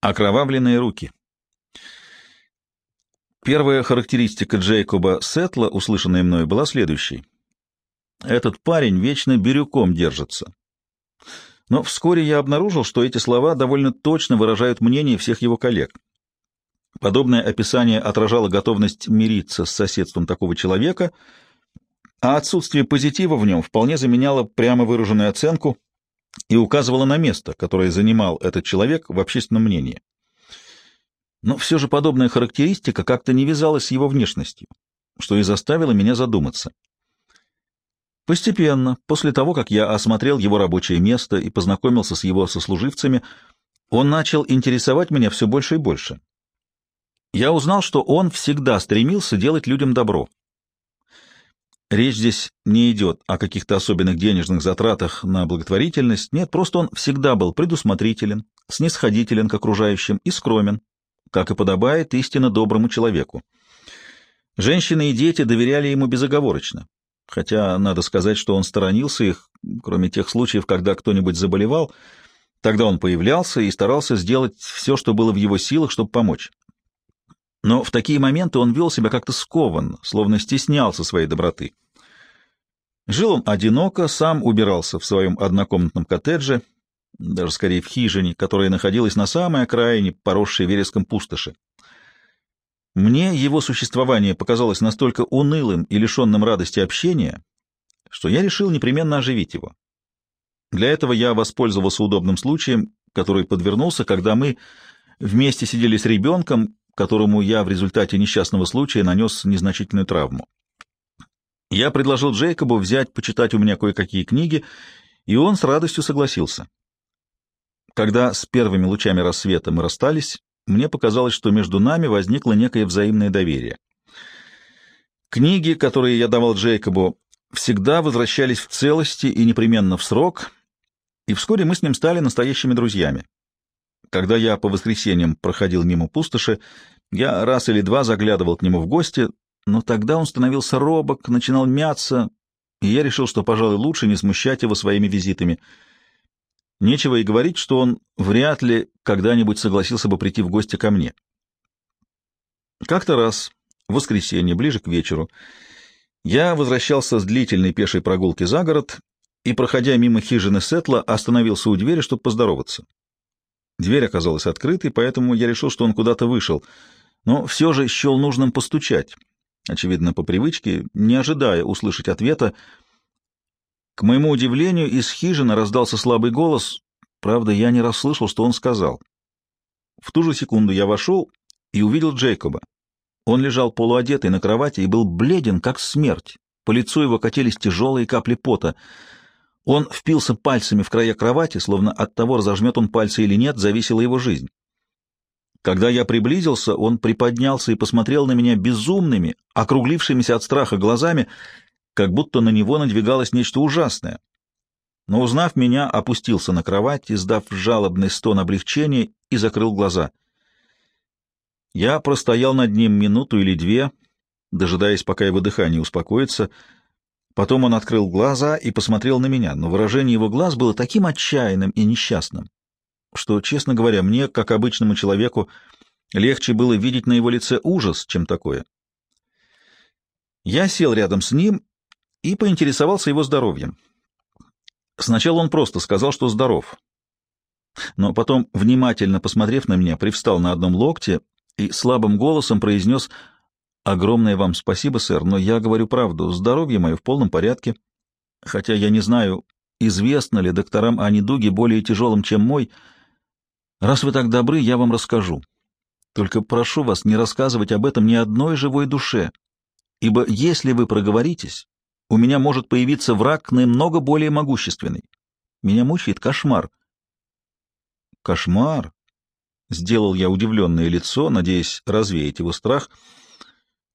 Окровавленные руки. Первая характеристика Джейкоба Сетла, услышанная мною, была следующей. Этот парень вечно бирюком держится. Но вскоре я обнаружил, что эти слова довольно точно выражают мнение всех его коллег. Подобное описание отражало готовность мириться с соседством такого человека, а отсутствие позитива в нем вполне заменяло прямо выраженную оценку и указывало на место, которое занимал этот человек в общественном мнении. Но все же подобная характеристика как-то не вязалась с его внешностью, что и заставило меня задуматься. Постепенно, после того, как я осмотрел его рабочее место и познакомился с его сослуживцами, он начал интересовать меня все больше и больше. Я узнал, что он всегда стремился делать людям добро, Речь здесь не идет о каких-то особенных денежных затратах на благотворительность. Нет, просто он всегда был предусмотрителен, снисходителен к окружающим и скромен, как и подобает истинно доброму человеку. Женщины и дети доверяли ему безоговорочно, хотя надо сказать, что он сторонился их, кроме тех случаев, когда кто-нибудь заболевал, тогда он появлялся и старался сделать все, что было в его силах, чтобы помочь. Но в такие моменты он вел себя как-то скованно, словно стеснялся своей доброты. Жил он одиноко, сам убирался в своем однокомнатном коттедже, даже скорее в хижине, которая находилась на самой окраине, поросшей вереском пустоши. Мне его существование показалось настолько унылым и лишенным радости общения, что я решил непременно оживить его. Для этого я воспользовался удобным случаем, который подвернулся, когда мы вместе сидели с ребенком, которому я в результате несчастного случая нанес незначительную травму. Я предложил Джейкобу взять почитать у меня кое-какие книги, и он с радостью согласился. Когда с первыми лучами рассвета мы расстались, мне показалось, что между нами возникло некое взаимное доверие. Книги, которые я давал Джейкобу, всегда возвращались в целости и непременно в срок, и вскоре мы с ним стали настоящими друзьями. Когда я по воскресеньям проходил мимо пустоши, я раз или два заглядывал к нему в гости, но тогда он становился робок, начинал мяться, и я решил, что, пожалуй, лучше не смущать его своими визитами. Нечего и говорить, что он вряд ли когда-нибудь согласился бы прийти в гости ко мне. Как-то раз, в воскресенье, ближе к вечеру, я возвращался с длительной пешей прогулки за город и, проходя мимо хижины Сетла, остановился у двери, чтобы поздороваться. Дверь оказалась открытой, поэтому я решил, что он куда-то вышел, но все же счел нужным постучать, очевидно, по привычке, не ожидая услышать ответа. К моему удивлению, из хижины раздался слабый голос, правда, я не расслышал, что он сказал. В ту же секунду я вошел и увидел Джейкоба. Он лежал полуодетый на кровати и был бледен, как смерть. По лицу его катились тяжелые капли пота — он впился пальцами в края кровати, словно от того, разожмет он пальцы или нет, зависела его жизнь. Когда я приблизился, он приподнялся и посмотрел на меня безумными, округлившимися от страха глазами, как будто на него надвигалось нечто ужасное. Но, узнав меня, опустился на кровать, издав жалобный стон облегчения, и закрыл глаза. Я простоял над ним минуту или две, дожидаясь, пока его дыхание успокоится, — Потом он открыл глаза и посмотрел на меня, но выражение его глаз было таким отчаянным и несчастным, что, честно говоря, мне, как обычному человеку, легче было видеть на его лице ужас, чем такое. Я сел рядом с ним и поинтересовался его здоровьем. Сначала он просто сказал, что здоров. Но потом, внимательно посмотрев на меня, привстал на одном локте и слабым голосом произнес Огромное вам спасибо, сэр, но я говорю правду. Здоровье мое в полном порядке. Хотя я не знаю, известно ли докторам о недуге более тяжелом, чем мой. Раз вы так добры, я вам расскажу. Только прошу вас не рассказывать об этом ни одной живой душе, ибо если вы проговоритесь, у меня может появиться враг намного более могущественный. Меня мучает кошмар. Кошмар? Сделал я удивленное лицо, надеясь развеять его страх —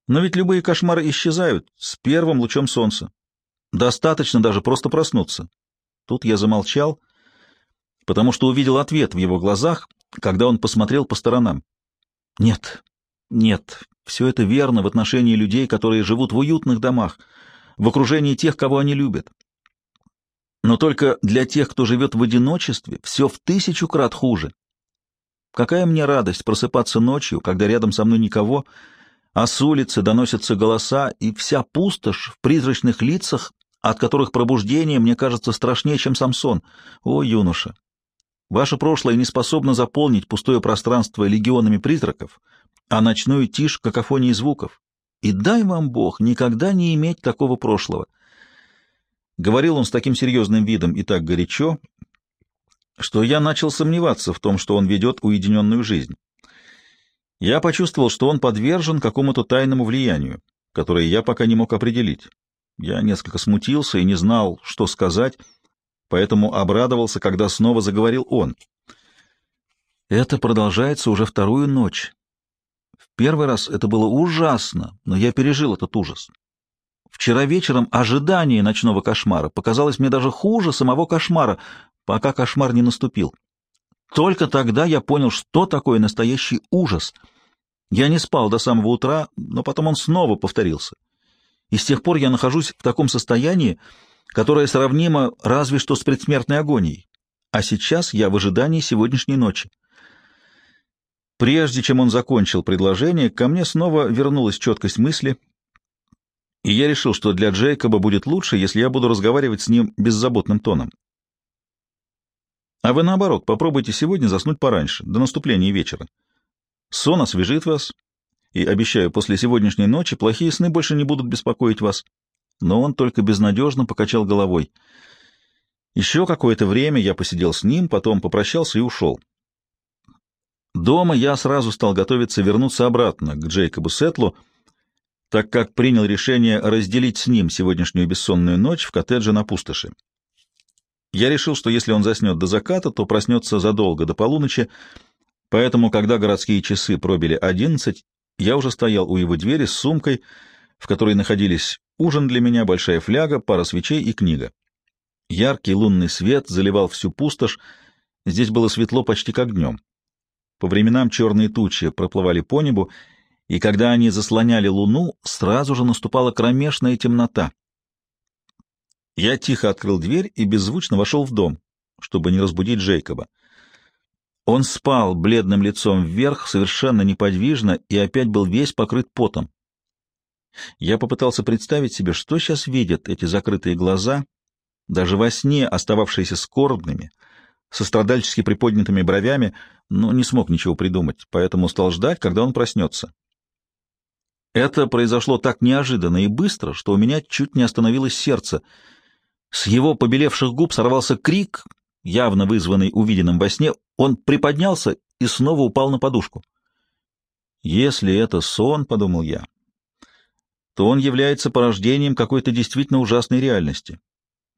но ведь любые кошмары исчезают с первым лучом солнца. Достаточно даже просто проснуться. Тут я замолчал, потому что увидел ответ в его глазах, когда он посмотрел по сторонам. Нет, нет, все это верно в отношении людей, которые живут в уютных домах, в окружении тех, кого они любят. Но только для тех, кто живет в одиночестве, все в тысячу крат хуже. Какая мне радость просыпаться ночью, когда рядом со мной никого, а с улицы доносятся голоса, и вся пустошь в призрачных лицах, от которых пробуждение мне кажется страшнее, чем сам сон. О, юноша! Ваше прошлое не способно заполнить пустое пространство легионами призраков, а ночную тишь какофонии звуков. И дай вам Бог никогда не иметь такого прошлого. Говорил он с таким серьезным видом и так горячо, что я начал сомневаться в том, что он ведет уединенную жизнь. Я почувствовал, что он подвержен какому-то тайному влиянию, которое я пока не мог определить. Я несколько смутился и не знал, что сказать, поэтому обрадовался, когда снова заговорил он. Это продолжается уже вторую ночь. В первый раз это было ужасно, но я пережил этот ужас. Вчера вечером ожидание ночного кошмара показалось мне даже хуже самого кошмара, пока кошмар не наступил. Только тогда я понял, что такое настоящий ужас. Я не спал до самого утра, но потом он снова повторился. И с тех пор я нахожусь в таком состоянии, которое сравнимо разве что с предсмертной агонией. А сейчас я в ожидании сегодняшней ночи. Прежде чем он закончил предложение, ко мне снова вернулась четкость мысли, и я решил, что для Джейкоба будет лучше, если я буду разговаривать с ним беззаботным тоном. А вы, наоборот, попробуйте сегодня заснуть пораньше, до наступления вечера. Сон освежит вас, и, обещаю, после сегодняшней ночи плохие сны больше не будут беспокоить вас. Но он только безнадежно покачал головой. Еще какое-то время я посидел с ним, потом попрощался и ушел. Дома я сразу стал готовиться вернуться обратно к Джейкобу Сетлу, так как принял решение разделить с ним сегодняшнюю бессонную ночь в коттедже на пустоши. Я решил, что если он заснет до заката, то проснется задолго до полуночи, поэтому, когда городские часы пробили одиннадцать, я уже стоял у его двери с сумкой, в которой находились ужин для меня, большая фляга, пара свечей и книга. Яркий лунный свет заливал всю пустошь, здесь было светло почти как днем. По временам черные тучи проплывали по небу, и когда они заслоняли луну, сразу же наступала кромешная темнота. Я тихо открыл дверь и беззвучно вошел в дом, чтобы не разбудить Джейкоба. Он спал бледным лицом вверх, совершенно неподвижно, и опять был весь покрыт потом. Я попытался представить себе, что сейчас видят эти закрытые глаза, даже во сне остававшиеся скорбными, со страдальчески приподнятыми бровями, но не смог ничего придумать, поэтому стал ждать, когда он проснется. Это произошло так неожиданно и быстро, что у меня чуть не остановилось сердце — с его побелевших губ сорвался крик, явно вызванный увиденным во сне. Он приподнялся и снова упал на подушку. «Если это сон, — подумал я, — то он является порождением какой-то действительно ужасной реальности.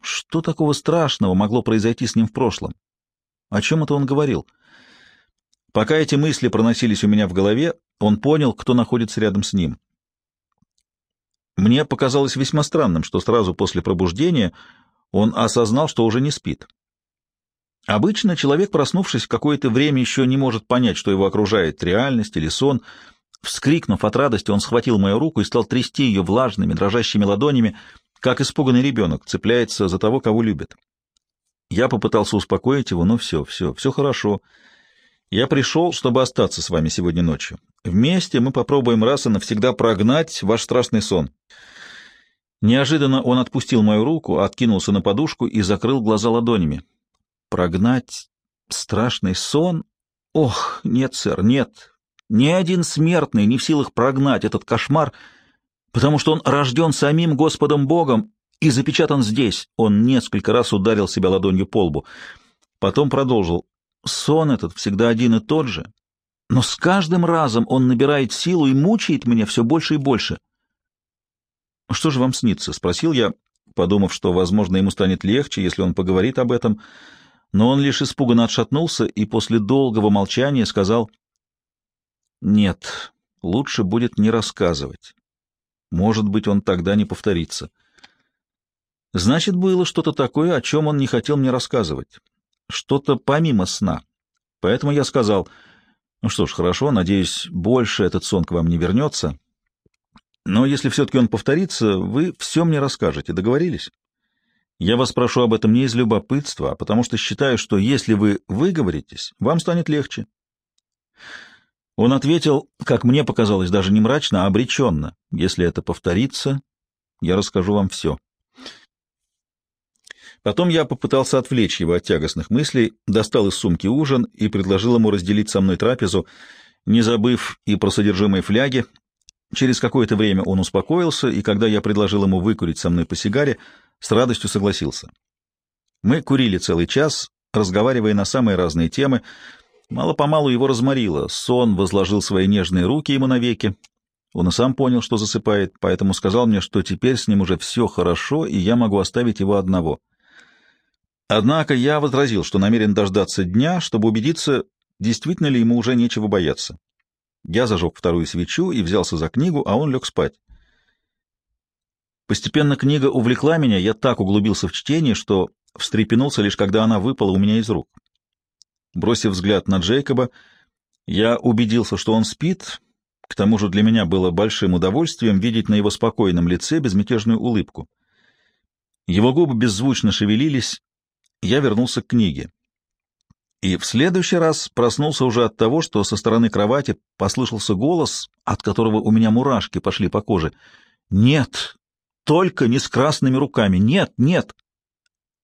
Что такого страшного могло произойти с ним в прошлом? О чем это он говорил?» Пока эти мысли проносились у меня в голове, он понял, кто находится рядом с ним. Мне показалось весьма странным, что сразу после пробуждения он осознал, что уже не спит. Обычно человек, проснувшись какое-то время, еще не может понять, что его окружает реальность или сон. Вскрикнув от радости, он схватил мою руку и стал трясти ее влажными, дрожащими ладонями, как испуганный ребенок цепляется за того, кого любит. Я попытался успокоить его, но все, все, все хорошо. Я пришел, чтобы остаться с вами сегодня ночью. Вместе мы попробуем раз и навсегда прогнать ваш страшный сон. Неожиданно он отпустил мою руку, откинулся на подушку и закрыл глаза ладонями. Прогнать страшный сон? Ох, нет, сэр, нет. Ни один смертный не в силах прогнать этот кошмар, потому что он рожден самим Господом Богом и запечатан здесь. Он несколько раз ударил себя ладонью по лбу. Потом продолжил. Сон этот всегда один и тот же, но с каждым разом он набирает силу и мучает меня все больше и больше. «Что же вам снится?» — спросил я, подумав, что, возможно, ему станет легче, если он поговорит об этом, но он лишь испуганно отшатнулся и после долгого молчания сказал «Нет, лучше будет не рассказывать. Может быть, он тогда не повторится». Значит, было что-то такое, о чем он не хотел мне рассказывать. Что-то помимо сна. Поэтому я сказал, ну что ж, хорошо, надеюсь, больше этот сон к вам не вернется. Но если все-таки он повторится, вы все мне расскажете. Договорились? Я вас прошу об этом не из любопытства, а потому что считаю, что если вы выговоритесь, вам станет легче. Он ответил, как мне показалось, даже не мрачно, а обреченно. Если это повторится, я расскажу вам все. Потом я попытался отвлечь его от тягостных мыслей, достал из сумки ужин и предложил ему разделить со мной трапезу, не забыв и про содержимое фляги. Через какое-то время он успокоился, и когда я предложил ему выкурить со мной по сигаре, с радостью согласился. Мы курили целый час, разговаривая на самые разные темы. Мало-помалу его разморило, сон возложил свои нежные руки ему навеки. Он и сам понял, что засыпает, поэтому сказал мне, что теперь с ним уже все хорошо, и я могу оставить его одного — Однако я возразил, что намерен дождаться дня, чтобы убедиться, действительно ли ему уже нечего бояться. Я зажег вторую свечу и взялся за книгу, а он лег спать. Постепенно книга увлекла меня, я так углубился в чтение, что встрепенулся лишь когда она выпала у меня из рук. Бросив взгляд на Джейкоба, я убедился, что он спит, к тому же для меня было большим удовольствием видеть на его спокойном лице безмятежную улыбку. Его губы беззвучно шевелились, я вернулся к книге. И в следующий раз проснулся уже от того, что со стороны кровати послышался голос, от которого у меня мурашки пошли по коже. «Нет! Только не с красными руками! Нет! Нет!»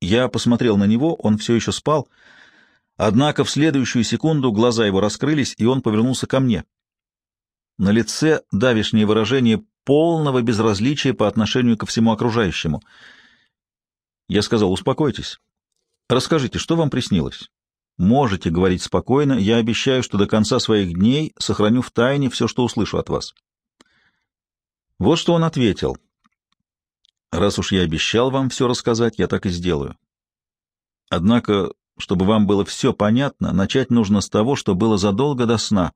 Я посмотрел на него, он все еще спал, однако в следующую секунду глаза его раскрылись, и он повернулся ко мне. На лице давишнее выражение полного безразличия по отношению ко всему окружающему. Я сказал, успокойтесь. Расскажите, что вам приснилось? Можете говорить спокойно, я обещаю, что до конца своих дней сохраню в тайне все, что услышу от вас. Вот что он ответил. Раз уж я обещал вам все рассказать, я так и сделаю. Однако, чтобы вам было все понятно, начать нужно с того, что было задолго до сна.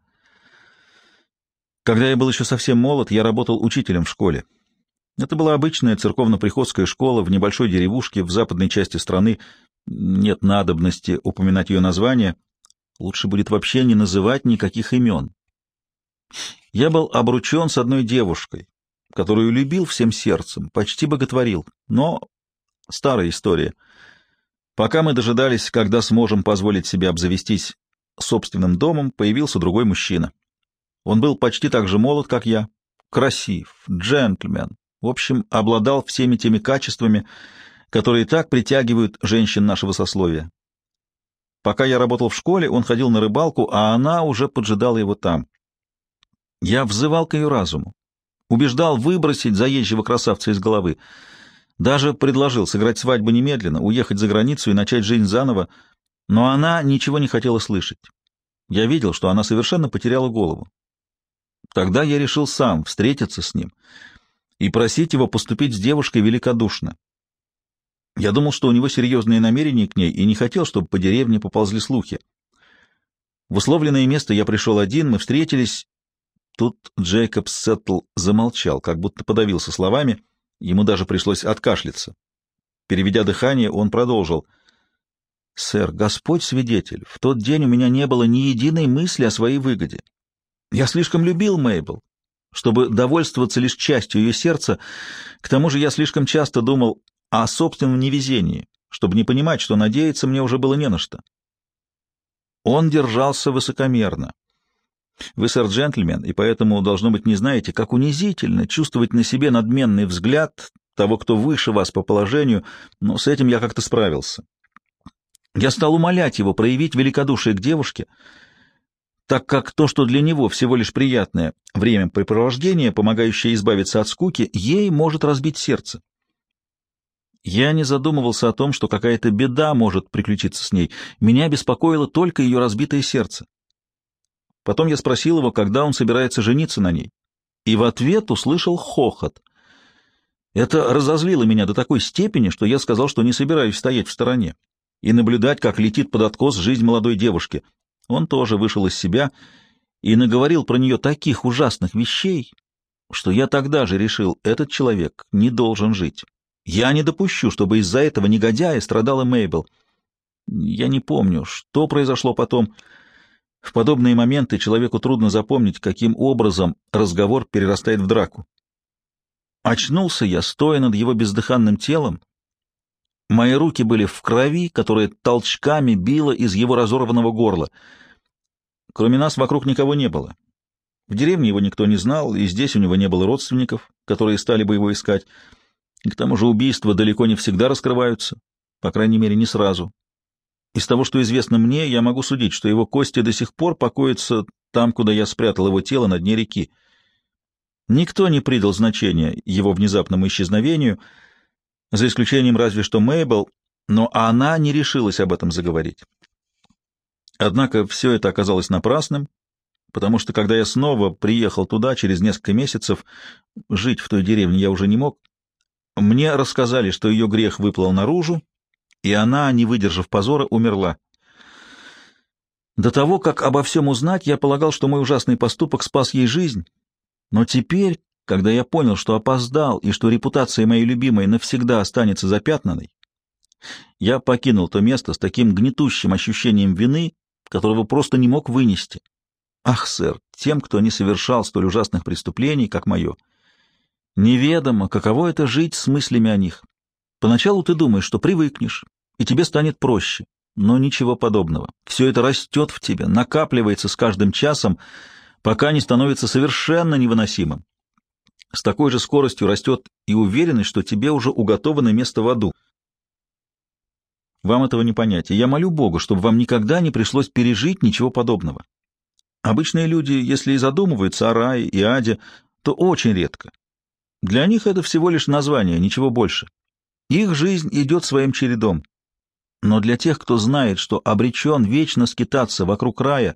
Когда я был еще совсем молод, я работал учителем в школе. Это была обычная церковно-приходская школа в небольшой деревушке в западной части страны, нет надобности упоминать ее название. Лучше будет вообще не называть никаких имен. Я был обручен с одной девушкой, которую любил всем сердцем, почти боготворил, но старая история. Пока мы дожидались, когда сможем позволить себе обзавестись собственным домом, появился другой мужчина. Он был почти так же молод, как я, красив, джентльмен, в общем, обладал всеми теми качествами, которые так притягивают женщин нашего сословия. Пока я работал в школе, он ходил на рыбалку, а она уже поджидала его там. Я взывал к ее разуму, убеждал выбросить заезжего красавца из головы, даже предложил сыграть свадьбу немедленно, уехать за границу и начать жизнь заново, но она ничего не хотела слышать. Я видел, что она совершенно потеряла голову. Тогда я решил сам встретиться с ним и просить его поступить с девушкой великодушно. Я думал, что у него серьезные намерения к ней, и не хотел, чтобы по деревне поползли слухи. В условленное место я пришел один, мы встретились. Тут Джейкоб Сеттл замолчал, как будто подавился словами, ему даже пришлось откашляться. Переведя дыхание, он продолжил. «Сэр, Господь свидетель, в тот день у меня не было ни единой мысли о своей выгоде. Я слишком любил Мейбл, чтобы довольствоваться лишь частью ее сердца. К тому же я слишком часто думал о собственном невезении, чтобы не понимать, что надеяться мне уже было не на что. Он держался высокомерно. Вы, сэр, джентльмен, и поэтому, должно быть, не знаете, как унизительно чувствовать на себе надменный взгляд того, кто выше вас по положению, но с этим я как-то справился. Я стал умолять его проявить великодушие к девушке, так как то, что для него всего лишь приятное времяпрепровождение, помогающее избавиться от скуки, ей может разбить сердце. Я не задумывался о том, что какая-то беда может приключиться с ней. Меня беспокоило только ее разбитое сердце. Потом я спросил его, когда он собирается жениться на ней. И в ответ услышал хохот. Это разозлило меня до такой степени, что я сказал, что не собираюсь стоять в стороне и наблюдать, как летит под откос жизнь молодой девушки. Он тоже вышел из себя и наговорил про нее таких ужасных вещей, что я тогда же решил, этот человек не должен жить. Я не допущу, чтобы из-за этого негодяя страдала Мейбл. Я не помню, что произошло потом. В подобные моменты человеку трудно запомнить, каким образом разговор перерастает в драку. Очнулся я, стоя над его бездыханным телом. Мои руки были в крови, которая толчками била из его разорванного горла. Кроме нас вокруг никого не было. В деревне его никто не знал, и здесь у него не было родственников, которые стали бы его искать. И к тому же убийства далеко не всегда раскрываются, по крайней мере, не сразу. Из того, что известно мне, я могу судить, что его кости до сих пор покоятся там, куда я спрятал его тело на дне реки. Никто не придал значения его внезапному исчезновению, за исключением разве что Мейбл, но она не решилась об этом заговорить. Однако все это оказалось напрасным, потому что когда я снова приехал туда через несколько месяцев, жить в той деревне я уже не мог, мне рассказали, что ее грех выплыл наружу, и она, не выдержав позора, умерла. До того, как обо всем узнать, я полагал, что мой ужасный поступок спас ей жизнь, но теперь, когда я понял, что опоздал и что репутация моей любимой навсегда останется запятнанной, я покинул то место с таким гнетущим ощущением вины, которого просто не мог вынести. Ах, сэр, тем, кто не совершал столь ужасных преступлений, как мое, неведомо, каково это жить с мыслями о них. Поначалу ты думаешь, что привыкнешь, и тебе станет проще, но ничего подобного. Все это растет в тебе, накапливается с каждым часом, пока не становится совершенно невыносимым. С такой же скоростью растет и уверенность, что тебе уже уготовано место в аду. Вам этого не понять, и я молю Бога, чтобы вам никогда не пришлось пережить ничего подобного. Обычные люди, если и задумываются о рае и аде, то очень редко. Для них это всего лишь название, ничего больше. Их жизнь идет своим чередом. Но для тех, кто знает, что обречен вечно скитаться вокруг рая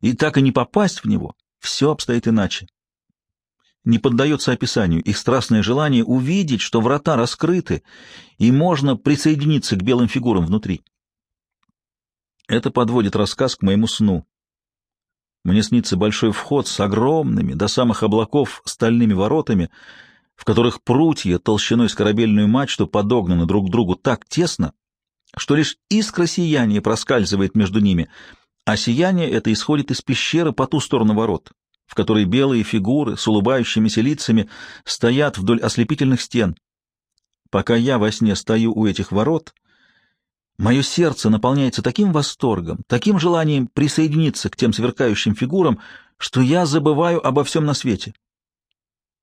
и так и не попасть в него, все обстоит иначе. Не поддается описанию их страстное желание увидеть, что врата раскрыты, и можно присоединиться к белым фигурам внутри. Это подводит рассказ к моему сну. Мне снится большой вход с огромными, до самых облаков, стальными воротами, в которых прутья толщиной с корабельную мачту подогнаны друг к другу так тесно, что лишь искра сияния проскальзывает между ними, а сияние это исходит из пещеры по ту сторону ворот, в которой белые фигуры с улыбающимися лицами стоят вдоль ослепительных стен. Пока я во сне стою у этих ворот, мое сердце наполняется таким восторгом, таким желанием присоединиться к тем сверкающим фигурам, что я забываю обо всем на свете.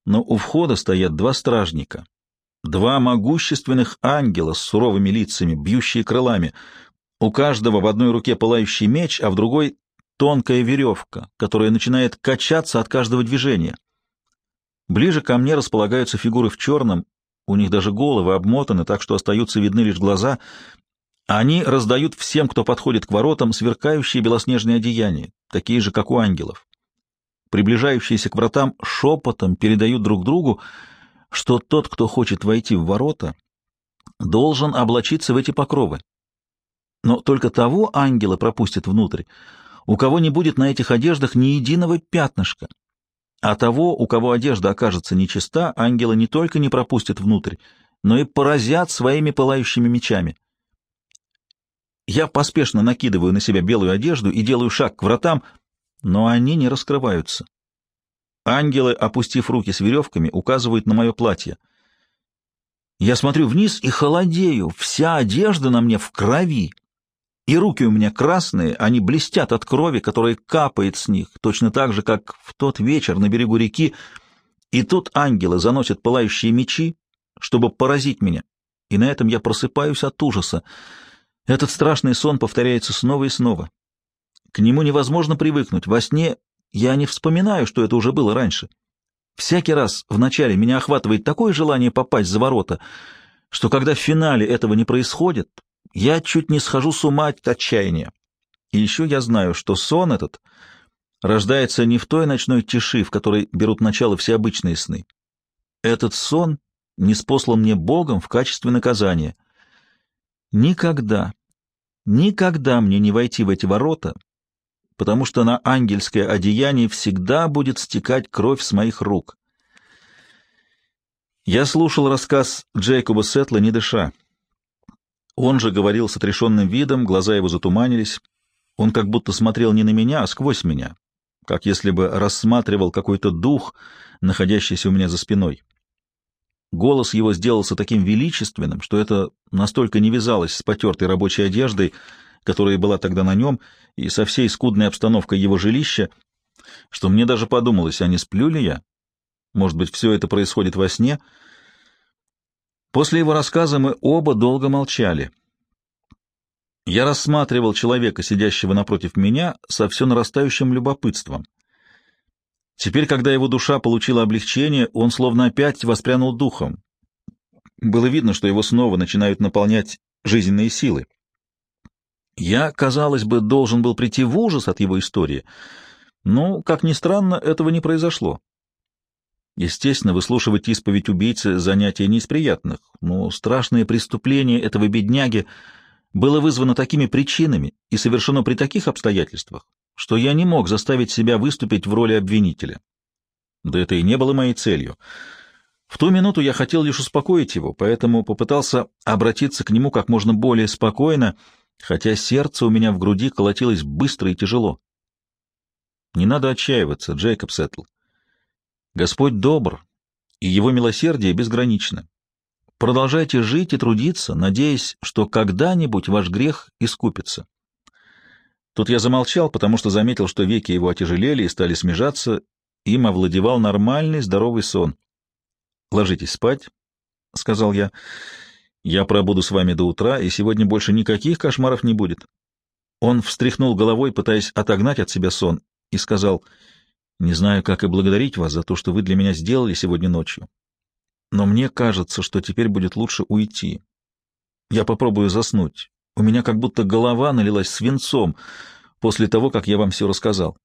Но у входа стоят два стражника, два могущественных ангела с суровыми лицами, бьющие крылами, у каждого в одной руке пылающий меч, а в другой тонкая веревка, которая начинает качаться от каждого движения. Ближе ко мне располагаются фигуры в черном, у них даже головы обмотаны, так что остаются видны лишь глаза. Они раздают всем, кто подходит к воротам, сверкающие белоснежные одеяния, такие же, как у ангелов. Приближающиеся к вратам шепотом передают друг другу, что тот, кто хочет войти в ворота, должен облачиться в эти покровы. Но только того ангела пропустят внутрь, у кого не будет на этих одеждах ни единого пятнышка. А того, у кого одежда окажется нечиста, ангелы не только не пропустят внутрь, но и поразят своими пылающими мечами. Я поспешно накидываю на себя белую одежду и делаю шаг к вратам, но они не раскрываются. Ангелы, опустив руки с веревками, указывают на мое платье. Я смотрю вниз и холодею, вся одежда на мне в крови. И руки у меня красные, они блестят от крови, которая капает с них, точно так же, как в тот вечер на берегу реки. И тут ангелы заносят пылающие мечи, чтобы поразить меня. И на этом я просыпаюсь от ужаса. Этот страшный сон повторяется снова и снова. К нему невозможно привыкнуть. Во сне я не вспоминаю, что это уже было раньше. Всякий раз вначале меня охватывает такое желание попасть за ворота, что когда в финале этого не происходит, я чуть не схожу с ума от отчаяния. И еще я знаю, что сон этот рождается не в той ночной тиши, в которой берут начало все обычные сны. Этот сон не спослан мне Богом в качестве наказания. Никогда, никогда мне не войти в эти ворота, потому что на ангельское одеяние всегда будет стекать кровь с моих рук. Я слушал рассказ Джейкоба Сетла, не дыша. Он же говорил с отрешенным видом, глаза его затуманились. Он как будто смотрел не на меня, а сквозь меня, как если бы рассматривал какой-то дух, находящийся у меня за спиной. Голос его сделался таким величественным, что это настолько не вязалось с потертой рабочей одеждой, которая была тогда на нем, и со всей скудной обстановкой его жилища, что мне даже подумалось, а не сплю ли я? Может быть, все это происходит во сне? После его рассказа мы оба долго молчали. Я рассматривал человека, сидящего напротив меня, со все нарастающим любопытством. Теперь, когда его душа получила облегчение, он словно опять воспрянул духом. Было видно, что его снова начинают наполнять жизненные силы. Я, казалось бы, должен был прийти в ужас от его истории, но, как ни странно, этого не произошло. Естественно, выслушивать исповедь убийцы — занятие не из приятных, но страшное преступление этого бедняги было вызвано такими причинами и совершено при таких обстоятельствах, что я не мог заставить себя выступить в роли обвинителя. Да это и не было моей целью. В ту минуту я хотел лишь успокоить его, поэтому попытался обратиться к нему как можно более спокойно, хотя сердце у меня в груди колотилось быстро и тяжело. Не надо отчаиваться, Джейкоб Сеттл. Господь добр, и его милосердие безгранично. Продолжайте жить и трудиться, надеясь, что когда-нибудь ваш грех искупится. Тут я замолчал, потому что заметил, что веки его отяжелели и стали смежаться, им овладевал нормальный здоровый сон. «Ложитесь спать», — сказал я. «Я пробуду с вами до утра, и сегодня больше никаких кошмаров не будет». Он встряхнул головой, пытаясь отогнать от себя сон, и сказал, «Не знаю, как и благодарить вас за то, что вы для меня сделали сегодня ночью. Но мне кажется, что теперь будет лучше уйти. Я попробую заснуть. У меня как будто голова налилась свинцом после того, как я вам все рассказал.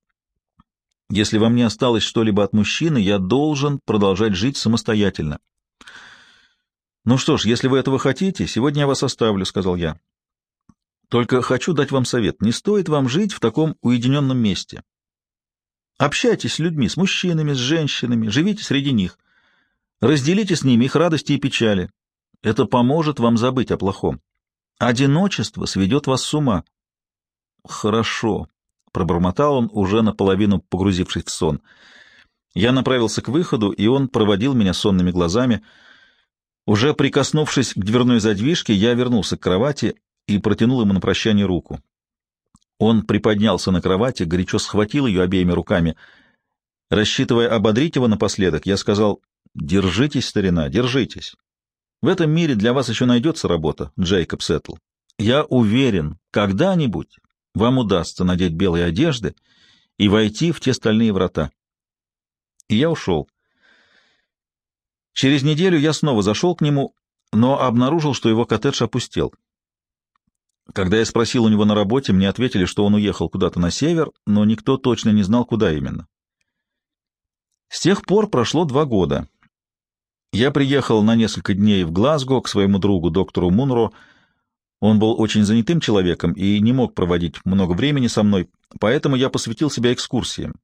Если во мне осталось что-либо от мужчины, я должен продолжать жить самостоятельно. «Ну что ж, если вы этого хотите, сегодня я вас оставлю», — сказал я. «Только хочу дать вам совет. Не стоит вам жить в таком уединенном месте. Общайтесь с людьми, с мужчинами, с женщинами, живите среди них. Разделите с ними их радости и печали. Это поможет вам забыть о плохом. Одиночество сведет вас с ума». «Хорошо», пробормотал он, уже наполовину погрузившись в сон. Я направился к выходу, и он проводил меня сонными глазами. Уже прикоснувшись к дверной задвижке, я вернулся к кровати и протянул ему на прощание руку. Он приподнялся на кровати, горячо схватил ее обеими руками. Рассчитывая ободрить его напоследок, я сказал, «Держитесь, старина, держитесь. В этом мире для вас еще найдется работа, Джейкоб Сеттл. Я уверен, когда-нибудь вам удастся надеть белые одежды и войти в те стальные врата. И я ушел. Через неделю я снова зашел к нему, но обнаружил, что его коттедж опустел. Когда я спросил у него на работе, мне ответили, что он уехал куда-то на север, но никто точно не знал, куда именно. С тех пор прошло два года. Я приехал на несколько дней в Глазго к своему другу, доктору Мунро, он был очень занятым человеком и не мог проводить много времени со мной, поэтому я посвятил себя экскурсиям.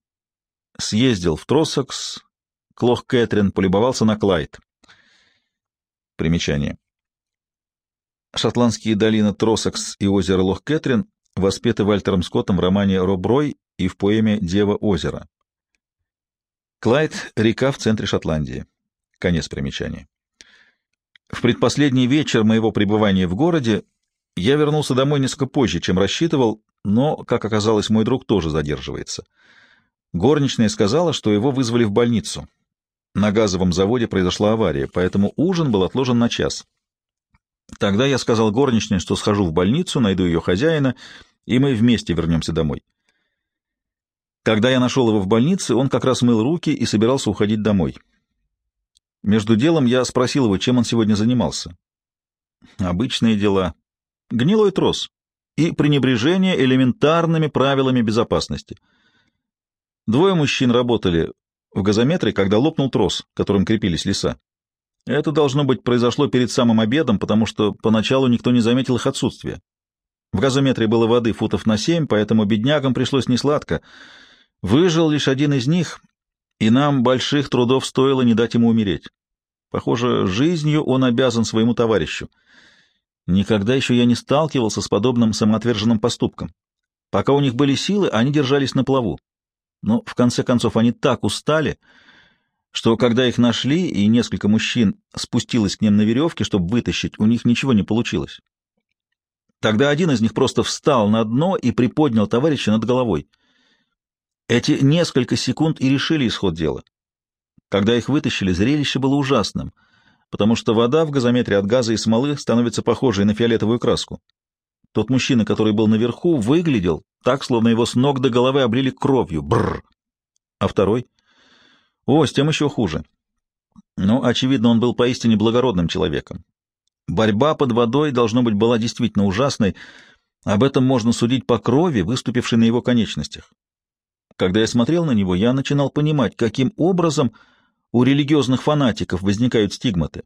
Съездил в Тросакс, к Лох-Кэтрин, полюбовался на Клайд. Примечание. Шотландские долины Тросакс и озеро Лох-Кэтрин воспеты Вальтером Скоттом в романе «Роброй» и в поэме «Дева озера». Клайд — река в центре Шотландии. Конец примечания. В предпоследний вечер моего пребывания в городе я вернулся домой несколько позже, чем рассчитывал, но, как оказалось, мой друг тоже задерживается. Горничная сказала, что его вызвали в больницу. На газовом заводе произошла авария, поэтому ужин был отложен на час. Тогда я сказал горничной, что схожу в больницу, найду ее хозяина, и мы вместе вернемся домой. Когда я нашел его в больнице, он как раз мыл руки и собирался уходить домой. Между делом я спросил его, чем он сегодня занимался. «Обычные дела», гнилой трос и пренебрежение элементарными правилами безопасности. Двое мужчин работали в газометре, когда лопнул трос, которым крепились леса. Это, должно быть, произошло перед самым обедом, потому что поначалу никто не заметил их отсутствия. В газометре было воды футов на семь, поэтому беднягам пришлось несладко. Выжил лишь один из них, и нам больших трудов стоило не дать ему умереть. Похоже, жизнью он обязан своему товарищу. Никогда еще я не сталкивался с подобным самоотверженным поступком. Пока у них были силы, они держались на плаву. Но, в конце концов, они так устали, что, когда их нашли, и несколько мужчин спустилось к ним на веревке, чтобы вытащить, у них ничего не получилось. Тогда один из них просто встал на дно и приподнял товарища над головой. Эти несколько секунд и решили исход дела. Когда их вытащили, зрелище было ужасным, потому что вода в газометре от газа и смолы становится похожей на фиолетовую краску. Тот мужчина, который был наверху, выглядел так, словно его с ног до головы облили кровью. Бррр. А второй? О, с тем еще хуже. Но, очевидно, он был поистине благородным человеком. Борьба под водой, должно быть, была действительно ужасной. Об этом можно судить по крови, выступившей на его конечностях. Когда я смотрел на него, я начинал понимать, каким образом у религиозных фанатиков возникают стигматы.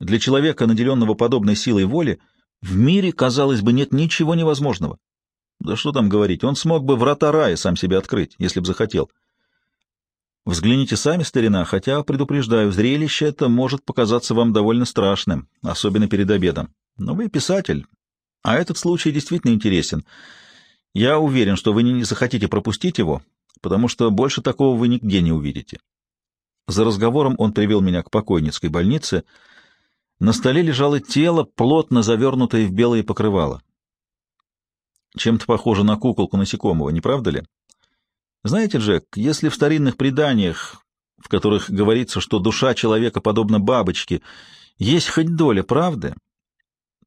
Для человека, наделенного подобной силой воли, в мире, казалось бы, нет ничего невозможного. Да что там говорить, он смог бы врата рая сам себе открыть, если бы захотел. Взгляните сами, старина, хотя, предупреждаю, зрелище это может показаться вам довольно страшным, особенно перед обедом. Но вы писатель, а этот случай действительно интересен. Я уверен, что вы не захотите пропустить его, потому что больше такого вы нигде не увидите. За разговором он привел меня к покойницкой больнице. На столе лежало тело, плотно завернутое в белое покрывало. Чем-то похоже на куколку насекомого, не правда ли? Знаете, Джек, если в старинных преданиях, в которых говорится, что душа человека подобна бабочке, есть хоть доля правды,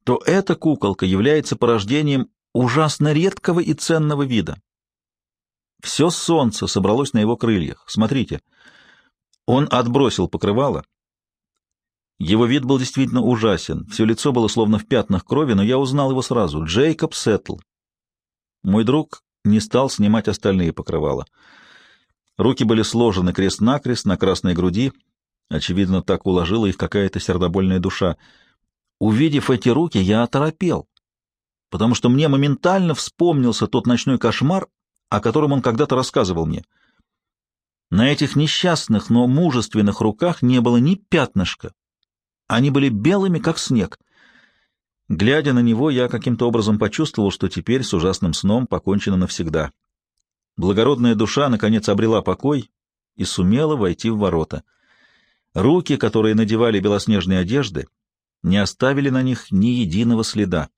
то эта куколка является порождением ужасно редкого и ценного вида. Все солнце собралось на его крыльях. Смотрите. Он отбросил покрывало. Его вид был действительно ужасен. Все лицо было словно в пятнах крови, но я узнал его сразу. Джейкоб Сеттл. Мой друг не стал снимать остальные покрывала. Руки были сложены крест-накрест на красной груди. Очевидно, так уложила их какая-то сердобольная душа. Увидев эти руки, я оторопел, потому что мне моментально вспомнился тот ночной кошмар, о котором он когда-то рассказывал мне. На этих несчастных, но мужественных руках не было ни пятнышка. Они были белыми, как снег — Глядя на него, я каким-то образом почувствовал, что теперь с ужасным сном покончено навсегда. Благородная душа, наконец, обрела покой и сумела войти в ворота. Руки, которые надевали белоснежные одежды, не оставили на них ни единого следа.